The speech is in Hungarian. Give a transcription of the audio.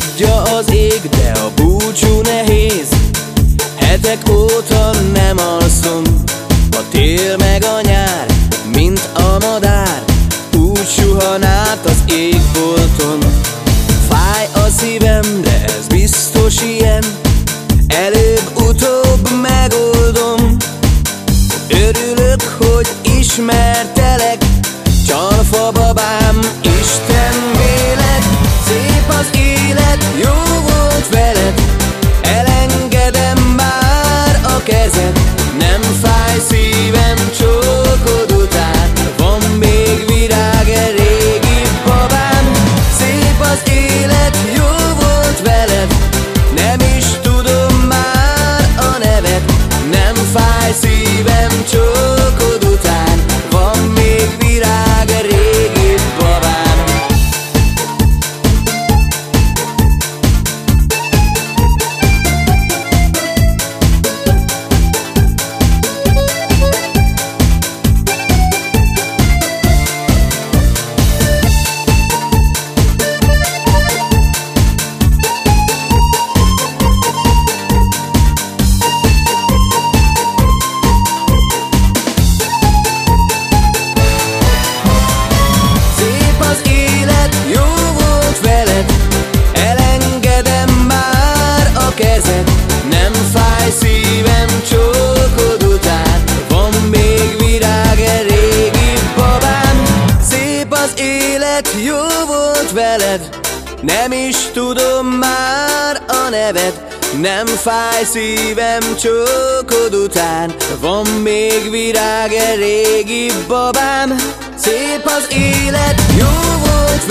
adja az ég, de a búcsú nehéz. Hetek óta nem alszom A tél meg a nyár, mint a madár. Úgy suhan át az égbolton veled Nem is tudom már a neved. Nem fáj szívem csókod után. Van még virág, e régi babám. Szép az élet, jó volt